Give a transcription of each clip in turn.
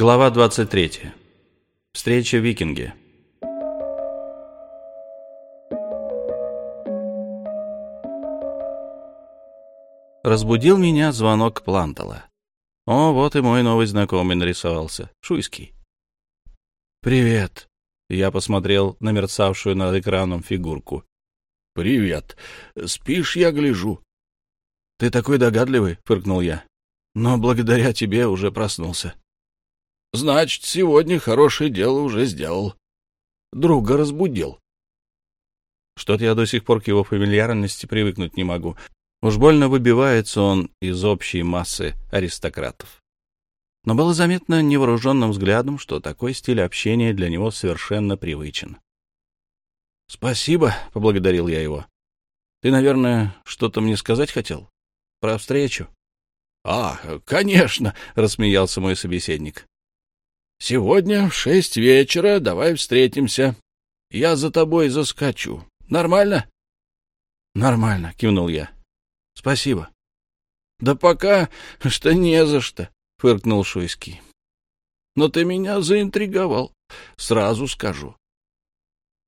Глава 23. Встреча в Викинге. Разбудил меня звонок Плантала. О, вот и мой новый знакомый нарисовался. Шуйский. «Привет!» Я посмотрел на мерцавшую над экраном фигурку. «Привет. Спишь, я гляжу». «Ты такой догадливый», — фыркнул я. «Но благодаря тебе уже проснулся». «Значит, сегодня хорошее дело уже сделал. Друга разбудил». Что-то я до сих пор к его фамильярности привыкнуть не могу. Уж больно выбивается он из общей массы аристократов. Но было заметно невооруженным взглядом, что такой стиль общения для него совершенно привычен. «Спасибо», — поблагодарил я его. «Ты, наверное, что-то мне сказать хотел? Про встречу?» «А, конечно», — рассмеялся мой собеседник. «Сегодня в шесть вечера давай встретимся. Я за тобой заскочу. Нормально?» «Нормально», — кивнул я. «Спасибо». «Да пока что не за что», — фыркнул Шуйский. «Но ты меня заинтриговал, сразу скажу.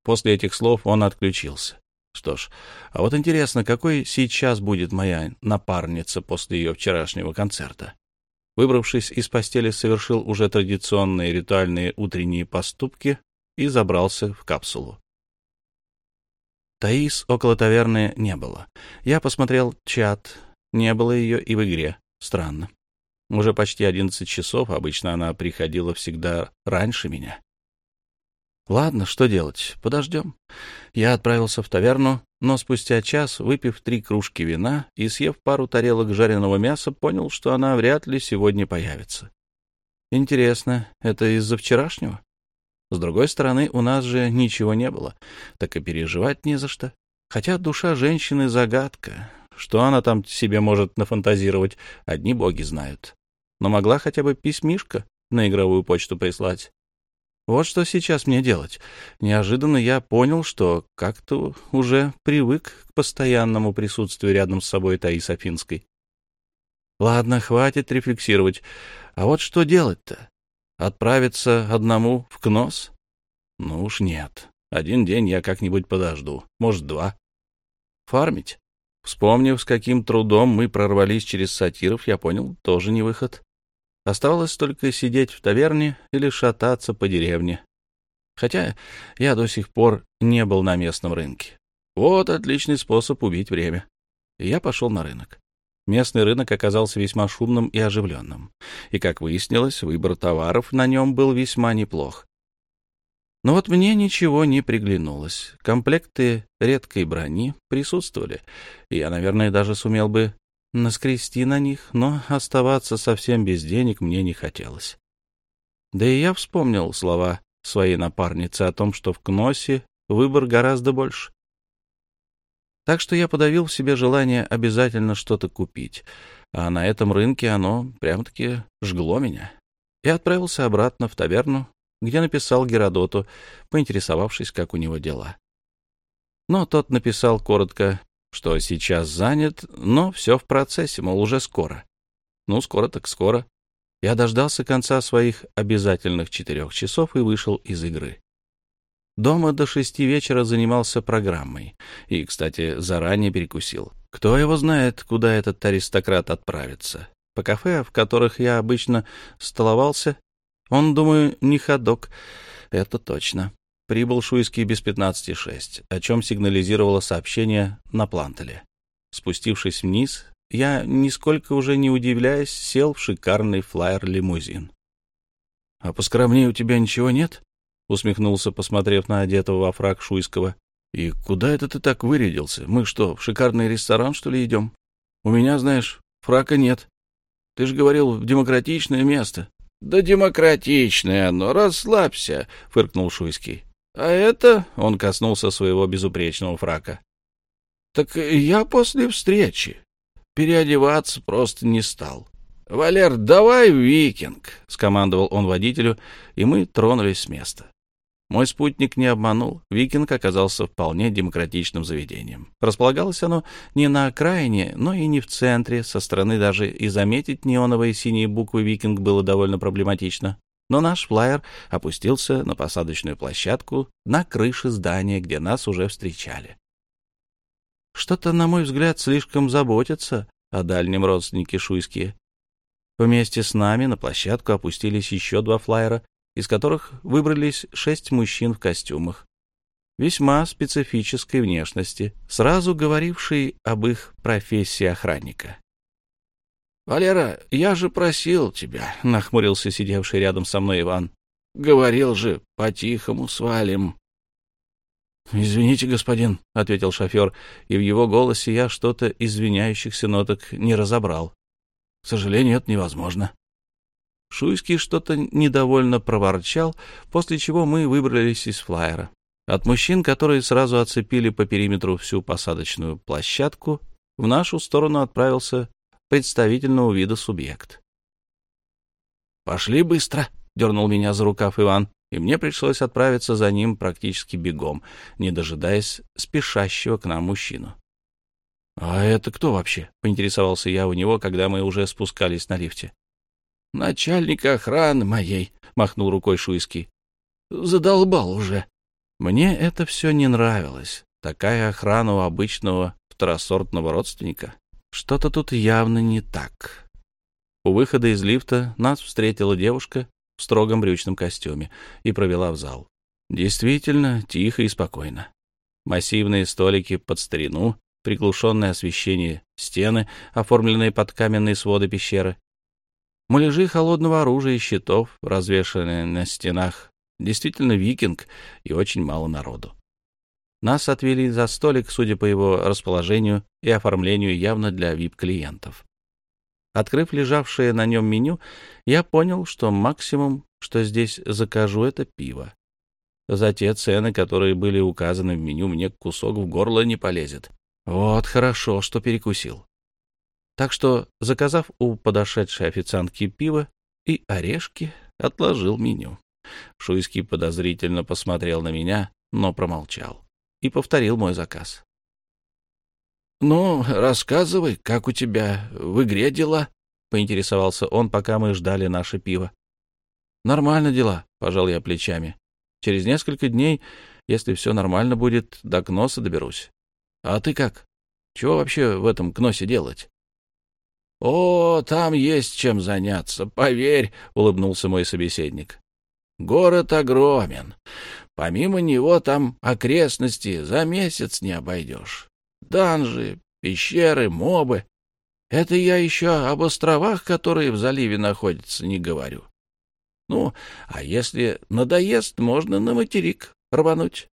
После этих слов он отключился. Что ж, а вот интересно, какой сейчас будет моя напарница после ее вчерашнего концерта? Выбравшись из постели, совершил уже традиционные ритуальные утренние поступки и забрался в капсулу. Таис около таверны не было. Я посмотрел чат. Не было ее и в игре. Странно. Уже почти одиннадцать часов, обычно она приходила всегда раньше меня. Ладно, что делать? Подождем. Я отправился в таверну, но спустя час, выпив три кружки вина и съев пару тарелок жареного мяса, понял, что она вряд ли сегодня появится. Интересно, это из-за вчерашнего? С другой стороны, у нас же ничего не было, так и переживать не за что. Хотя душа женщины — загадка. Что она там себе может нафантазировать, одни боги знают. Но могла хотя бы письмишко на игровую почту прислать. Вот что сейчас мне делать. Неожиданно я понял, что как-то уже привык к постоянному присутствию рядом с собой Таис Афинской. Ладно, хватит рефлексировать. А вот что делать-то? Отправиться одному в КНОС? Ну уж нет. Один день я как-нибудь подожду. Может, два. Фармить? Вспомнив, с каким трудом мы прорвались через сатиров, я понял, тоже не выход. Оставалось только сидеть в таверне или шататься по деревне. Хотя я до сих пор не был на местном рынке. Вот отличный способ убить время. Я пошел на рынок. Местный рынок оказался весьма шумным и оживленным. И, как выяснилось, выбор товаров на нем был весьма неплох. Но вот мне ничего не приглянулось. Комплекты редкой брони присутствовали, и я, наверное, даже сумел бы наскрести на них, но оставаться совсем без денег мне не хотелось. Да и я вспомнил слова своей напарницы о том, что в Кносе выбор гораздо больше. Так что я подавил в себе желание обязательно что-то купить, а на этом рынке оно прям-таки жгло меня. И отправился обратно в таверну, где написал Геродоту, поинтересовавшись, как у него дела. Но тот написал коротко что сейчас занят, но все в процессе, мол, уже скоро. Ну, скоро так скоро. Я дождался конца своих обязательных четырех часов и вышел из игры. Дома до шести вечера занимался программой. И, кстати, заранее перекусил. Кто его знает, куда этот аристократ отправится. По кафе, в которых я обычно столовался, он, думаю, не ходок. Это точно прибыл Шуйский без 15.6, о чем сигнализировало сообщение на плантеле. Спустившись вниз, я, нисколько уже не удивляясь, сел в шикарный флайер-лимузин. — А поскромнее у тебя ничего нет? — усмехнулся, посмотрев на одетого во фраг Шуйского. — И куда это ты так вырядился? Мы что, в шикарный ресторан, что ли, идем? У меня, знаешь, фрака нет. Ты же говорил, в демократичное место. — Да демократичное оно, расслабься, — фыркнул Шуйский. А это, — он коснулся своего безупречного фрака, — так я после встречи. Переодеваться просто не стал. — Валер, давай викинг, — скомандовал он водителю, и мы тронулись с места. Мой спутник не обманул. Викинг оказался вполне демократичным заведением. Располагалось оно не на окраине, но и не в центре. Со стороны даже и заметить неоновые синие буквы «Викинг» было довольно проблематично. Но наш флайер опустился на посадочную площадку на крыше здания, где нас уже встречали. Что-то, на мой взгляд, слишком заботятся о дальнем родственнике Шуйские. Вместе с нами на площадку опустились еще два флайера, из которых выбрались шесть мужчин в костюмах, весьма специфической внешности, сразу говорившие об их профессии охранника. — Валера, я же просил тебя, — нахмурился сидевший рядом со мной Иван. — Говорил же, по-тихому свалим. — Извините, господин, — ответил шофер, и в его голосе я что-то извиняющихся ноток не разобрал. — К сожалению, это невозможно. Шуйский что-то недовольно проворчал, после чего мы выбрались из флайера. От мужчин, которые сразу оцепили по периметру всю посадочную площадку, в нашу сторону отправился представительного вида субъект. «Пошли быстро!» — дернул меня за рукав Иван, и мне пришлось отправиться за ним практически бегом, не дожидаясь спешащего к нам мужчину. «А это кто вообще?» — поинтересовался я у него, когда мы уже спускались на лифте. «Начальник охраны моей», — махнул рукой Шуйский. «Задолбал уже». Мне это все не нравилось. Такая охрана у обычного второсортного родственника. Что-то тут явно не так. У выхода из лифта нас встретила девушка в строгом брючном костюме и провела в зал. Действительно, тихо и спокойно. Массивные столики под старину, приглушенное освещение стены, оформленные под каменные своды пещеры, муляжи холодного оружия и щитов, развешанные на стенах. Действительно викинг и очень мало народу. Нас отвели за столик, судя по его расположению и оформлению, явно для вип-клиентов. Открыв лежавшее на нем меню, я понял, что максимум, что здесь закажу, это пиво. За те цены, которые были указаны в меню, мне кусок в горло не полезет. Вот хорошо, что перекусил. Так что, заказав у подошедшей официантки пиво и орешки, отложил меню. Шуйский подозрительно посмотрел на меня, но промолчал и повторил мой заказ. — Ну, рассказывай, как у тебя в игре дела? — поинтересовался он, пока мы ждали наше пиво. — Нормально дела, — пожал я плечами. Через несколько дней, если все нормально будет, до Кноса доберусь. А ты как? Чего вообще в этом Кносе делать? — О, там есть чем заняться, поверь, — улыбнулся мой собеседник. — Город огромен. Помимо него там окрестности за месяц не обойдешь. Данжи, пещеры, мобы. Это я еще об островах, которые в заливе находятся, не говорю. Ну, а если надоест, можно на материк рвануть.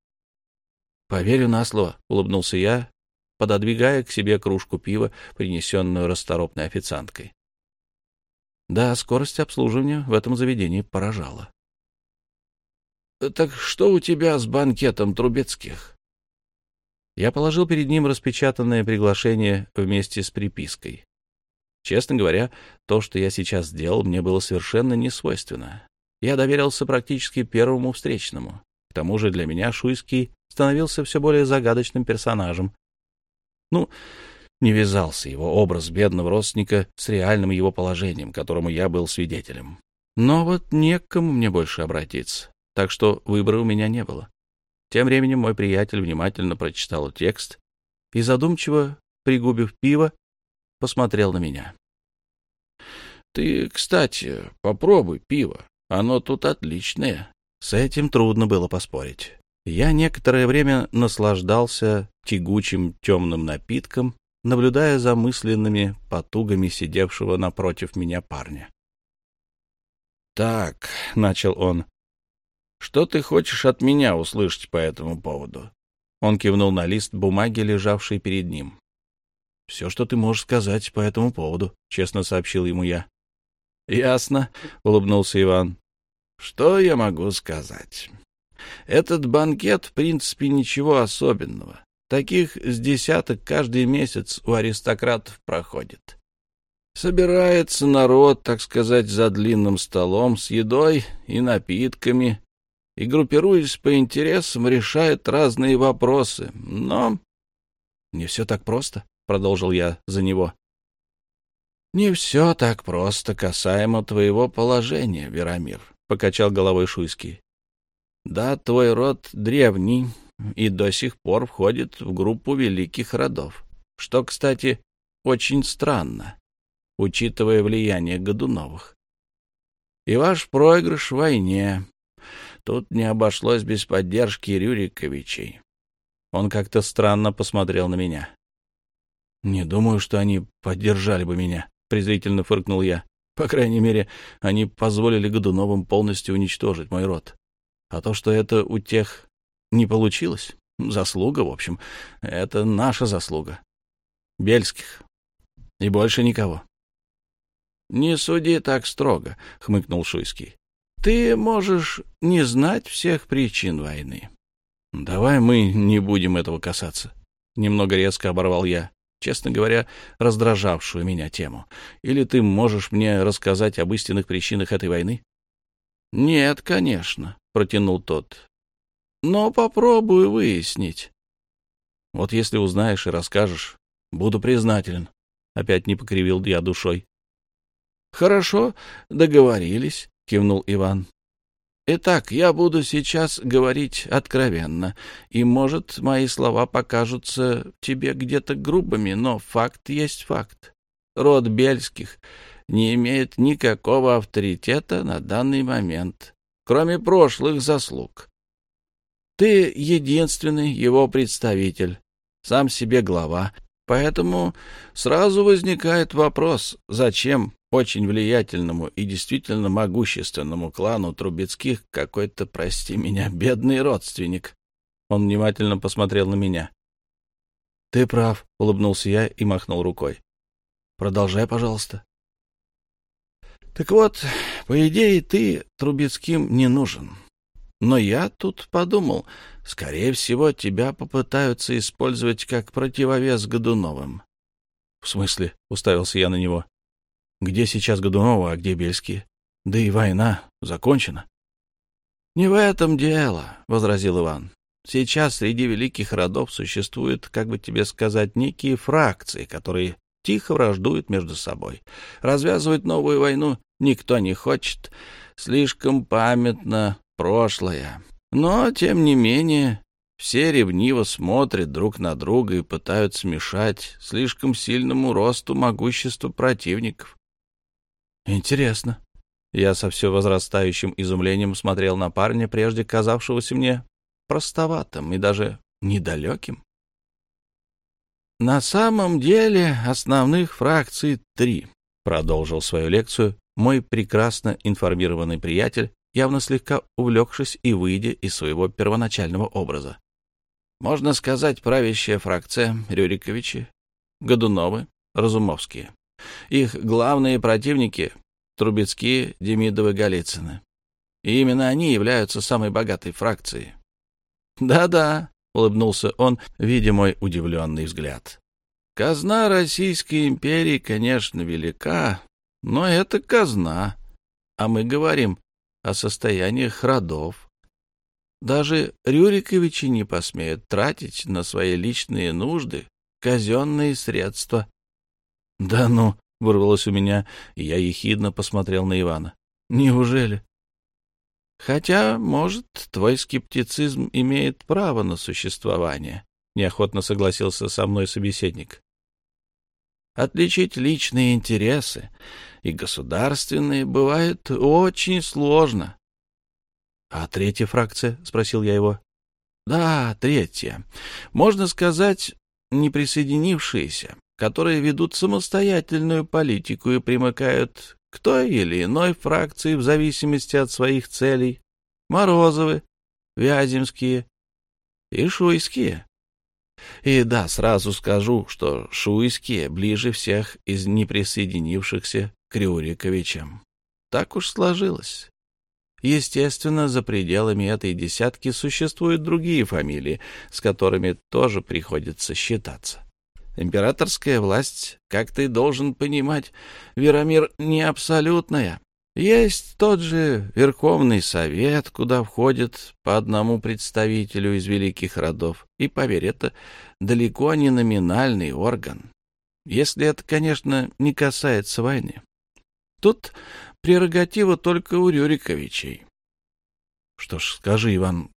— Поверю на слово, — улыбнулся я, пододвигая к себе кружку пива, принесенную расторопной официанткой. Да, скорость обслуживания в этом заведении поражала. — Так что у тебя с банкетом Трубецких? Я положил перед ним распечатанное приглашение вместе с припиской. Честно говоря, то, что я сейчас сделал, мне было совершенно не свойственно. Я доверился практически первому встречному. К тому же для меня Шуйский становился все более загадочным персонажем. Ну, не вязался его образ бедного родственника с реальным его положением, которому я был свидетелем. Но вот не к кому мне больше обратиться так что выбора у меня не было. Тем временем мой приятель внимательно прочитал текст и, задумчиво пригубив пиво, посмотрел на меня. — Ты, кстати, попробуй пиво. Оно тут отличное. С этим трудно было поспорить. Я некоторое время наслаждался тягучим темным напитком, наблюдая за мысленными потугами сидевшего напротив меня парня. «Так», — начал он, что ты хочешь от меня услышать по этому поводу? Он кивнул на лист бумаги, лежавший перед ним. «Все, что ты можешь сказать по этому поводу», — честно сообщил ему я. «Ясно», — улыбнулся Иван. «Что я могу сказать? Этот банкет, в принципе, ничего особенного. Таких с десяток каждый месяц у аристократов проходит. Собирается народ, так сказать, за длинным столом с едой и напитками, и, группируясь по интересам, решает разные вопросы. Но... — Не все так просто, — продолжил я за него. — Не все так просто касаемо твоего положения, Верамир. — покачал головой Шуйский. «Да, твой род древний и до сих пор входит в группу великих родов, что, кстати, очень странно, учитывая влияние Годуновых. И ваш проигрыш в войне. Тут не обошлось без поддержки Рюриковичей. Он как-то странно посмотрел на меня. «Не думаю, что они поддержали бы меня», — презрительно фыркнул я. «По крайней мере, они позволили Годуновым полностью уничтожить мой род. А то, что это у тех не получилось, заслуга, в общем, это наша заслуга. Бельских. И больше никого». «Не суди так строго», — хмыкнул Шуйский. «Ты можешь не знать всех причин войны. «Давай мы не будем этого касаться», — немного резко оборвал я, честно говоря, раздражавшую меня тему. «Или ты можешь мне рассказать об истинных причинах этой войны?» «Нет, конечно», — протянул тот. «Но попробую выяснить». «Вот если узнаешь и расскажешь, буду признателен», — опять не покривил я душой. «Хорошо, договорились», — кивнул Иван. Итак, я буду сейчас говорить откровенно, и, может, мои слова покажутся тебе где-то грубыми, но факт есть факт. Род Бельских не имеет никакого авторитета на данный момент, кроме прошлых заслуг. Ты единственный его представитель, сам себе глава, поэтому сразу возникает вопрос, зачем очень влиятельному и действительно могущественному клану Трубецких какой-то, прости меня, бедный родственник. Он внимательно посмотрел на меня. — Ты прав, — улыбнулся я и махнул рукой. — Продолжай, пожалуйста. — Так вот, по идее, ты Трубецким не нужен. Но я тут подумал, скорее всего, тебя попытаются использовать как противовес Годуновым. — В смысле? — уставился я на него. Где сейчас Годунова, а где Бельские? Да и война закончена. — Не в этом дело, — возразил Иван. Сейчас среди великих родов существуют, как бы тебе сказать, некие фракции, которые тихо враждуют между собой. Развязывать новую войну никто не хочет. Слишком памятно прошлое. Но, тем не менее, все ревниво смотрят друг на друга и пытаются мешать слишком сильному росту могущества противников. Интересно. Я со все возрастающим изумлением смотрел на парня, прежде казавшегося мне простоватым и даже недалеким. На самом деле основных фракций три, продолжил свою лекцию мой прекрасно информированный приятель, явно слегка увлекшись и выйдя из своего первоначального образа. Можно сказать, правящая фракция Рюриковичи, Годуновы, Разумовские. Их главные противники — Трубецкие, Демидовы, Голицыны. И именно они являются самой богатой фракцией. «Да-да», — улыбнулся он, видя мой удивленный взгляд. «Казна Российской империи, конечно, велика, но это казна, а мы говорим о состояниях родов. Даже Рюриковичи не посмеют тратить на свои личные нужды казенные средства. — Да ну, — вырвалось у меня, и я ехидно посмотрел на Ивана. — Неужели? — Хотя, может, твой скептицизм имеет право на существование, — неохотно согласился со мной собеседник. Отличить личные интересы и государственные бывает очень сложно. — А третья фракция? — спросил я его. — Да, третья. Можно сказать, не присоединившиеся которые ведут самостоятельную политику и примыкают к той или иной фракции в зависимости от своих целей. Морозовы, Вяземские и Шуйские. И да, сразу скажу, что Шуйские ближе всех из неприсоединившихся к Рюриковичам. Так уж сложилось. Естественно, за пределами этой десятки существуют другие фамилии, с которыми тоже приходится считаться. Императорская власть, как ты должен понимать, Веромир, не абсолютная. Есть тот же Верховный Совет, куда входит по одному представителю из великих родов. И, поверь, это далеко не номинальный орган. Если это, конечно, не касается войны. Тут прерогатива только у Рюриковичей. — Что ж, скажи, Иван,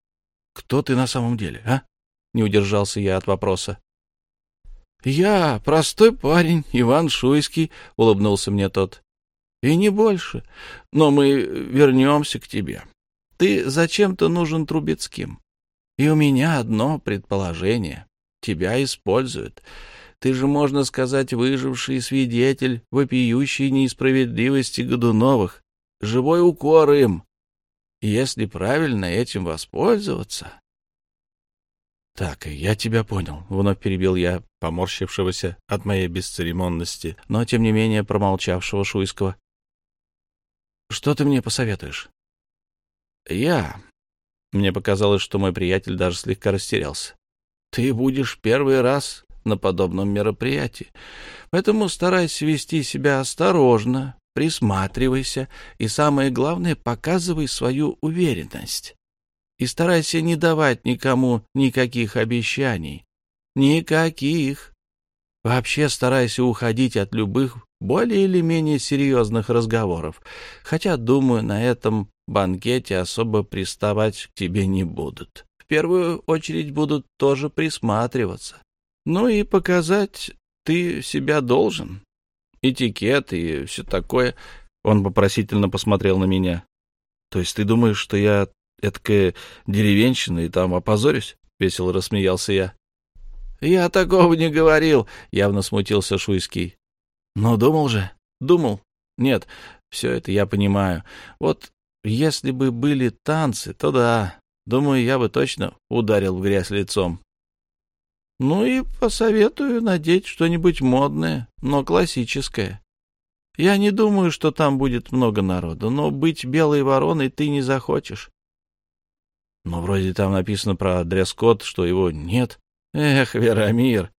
кто ты на самом деле, а? — не удержался я от вопроса. — Я простой парень, Иван Шуйский, — улыбнулся мне тот. — И не больше. Но мы вернемся к тебе. Ты зачем-то нужен Трубецким. И у меня одно предположение. Тебя используют. Ты же, можно сказать, выживший свидетель вопиющей неисправедливости Годуновых. Живой укор им. Если правильно этим воспользоваться... — Так, я тебя понял, — вновь перебил я поморщившегося от моей бесцеремонности, но, тем не менее, промолчавшего Шуйского. — Что ты мне посоветуешь? — Я. Мне показалось, что мой приятель даже слегка растерялся. — Ты будешь первый раз на подобном мероприятии, поэтому старайся вести себя осторожно, присматривайся и, самое главное, показывай свою уверенность. И старайся не давать никому никаких обещаний. Никаких. Вообще старайся уходить от любых более или менее серьезных разговоров, хотя, думаю, на этом банкете особо приставать к тебе не будут. В первую очередь будут тоже присматриваться. Ну и показать ты себя должен этикет и все такое. Он вопросительно посмотрел на меня. — То есть ты думаешь, что я эткая деревенщина и там опозорюсь? — весело рассмеялся я. — Я такого не говорил, — явно смутился Шуйский. — Но думал же. Думал. Нет, все это я понимаю. Вот если бы были танцы, то да, думаю, я бы точно ударил в грязь лицом. Ну и посоветую надеть что-нибудь модное, но классическое. Я не думаю, что там будет много народа, но быть белой вороной ты не захочешь. Но вроде там написано про дресс-код, что его нет. Эх, Верамир,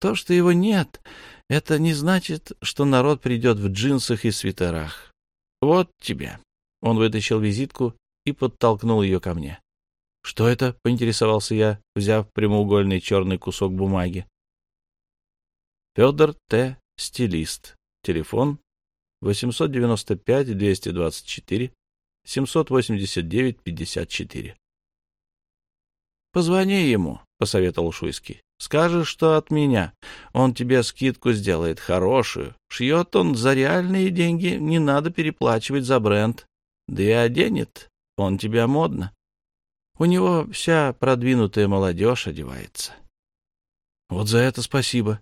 то, что его нет, это не значит, что народ придет в джинсах и свитерах. Вот тебе. Он вытащил визитку и подтолкнул ее ко мне. «Что это?» — поинтересовался я, взяв прямоугольный черный кусок бумаги. Федор Т. Стилист. Телефон 895-224-789-54. «Позвони ему», — посоветовал Шуйский. «Скажешь, что от меня. Он тебе скидку сделает хорошую. Шьет он за реальные деньги, не надо переплачивать за бренд. Да и оденет он тебя модно. У него вся продвинутая молодежь одевается. Вот за это спасибо.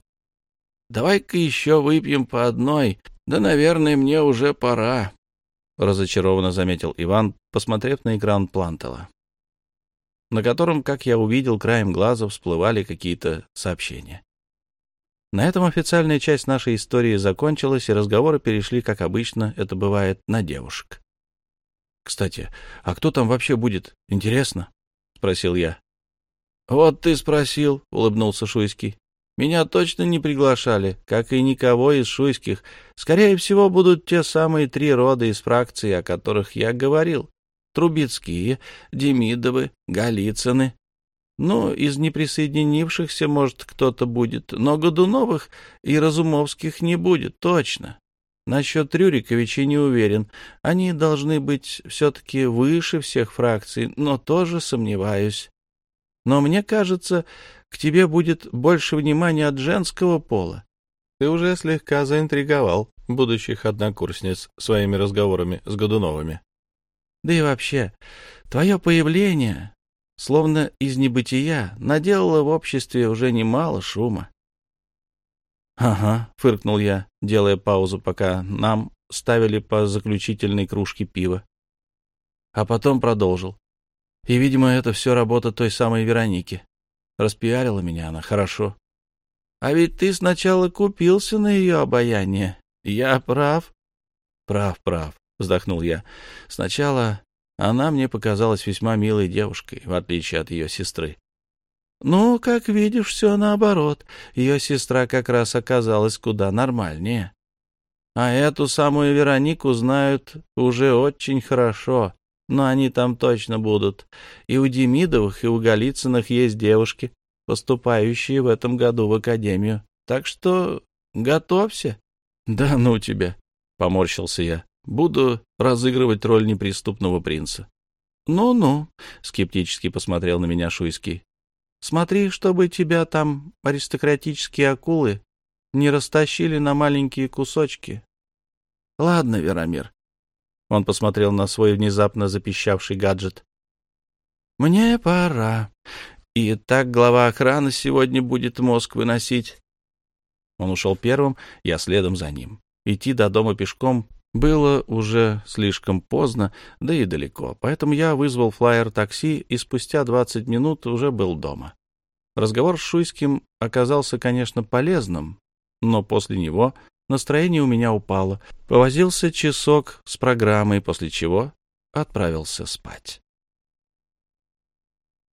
Давай-ка еще выпьем по одной. Да, наверное, мне уже пора, — разочарованно заметил Иван, посмотрев на экран Плантела, на котором, как я увидел, краем глаза всплывали какие-то сообщения. На этом официальная часть нашей истории закончилась, и разговоры перешли, как обычно это бывает, на девушек. Кстати, а кто там вообще будет? Интересно? — спросил я. — Вот ты спросил, — улыбнулся Шуйский. — Меня точно не приглашали, как и никого из шуйских. Скорее всего, будут те самые три рода из фракции, о которых я говорил. Трубецкие, Демидовы, Голицыны. Ну, из неприсоединившихся, может, кто-то будет, но Годуновых и Разумовских не будет, точно. Насчет Рюриковичей не уверен. Они должны быть все-таки выше всех фракций, но тоже сомневаюсь. Но мне кажется, к тебе будет больше внимания от женского пола. Ты уже слегка заинтриговал будущих однокурсниц своими разговорами с Годуновыми. Да и вообще, твое появление, словно из небытия, наделало в обществе уже немало шума. «Ага», — фыркнул я, делая паузу, пока нам ставили по заключительной кружке пива. А потом продолжил. И, видимо, это все работа той самой Вероники. Распиарила меня она хорошо. А ведь ты сначала купился на ее обаяние. Я прав? Прав, прав, вздохнул я. Сначала она мне показалась весьма милой девушкой, в отличие от ее сестры. Ну, как видишь, все наоборот. Ее сестра как раз оказалась куда нормальнее. А эту самую Веронику знают уже очень хорошо, но они там точно будут. И у Демидовых, и у Голицыных есть девушки, поступающие в этом году в академию. Так что готовься. — Да ну тебя, — поморщился я. Буду разыгрывать роль неприступного принца. «Ну-ну», — скептически посмотрел на меня Шуйский. «Смотри, чтобы тебя там аристократические акулы не растащили на маленькие кусочки». «Ладно, Верамир». Он посмотрел на свой внезапно запищавший гаджет. «Мне пора. И так глава охраны сегодня будет мозг выносить». Он ушел первым, я следом за ним. Идти до дома пешком было уже слишком поздно, да и далеко, поэтому я вызвал флайер-такси и спустя 20 минут уже был дома. Разговор с Шуйским оказался, конечно, полезным, но после него настроение у меня упало. Повозился часок с программой, после чего отправился спать.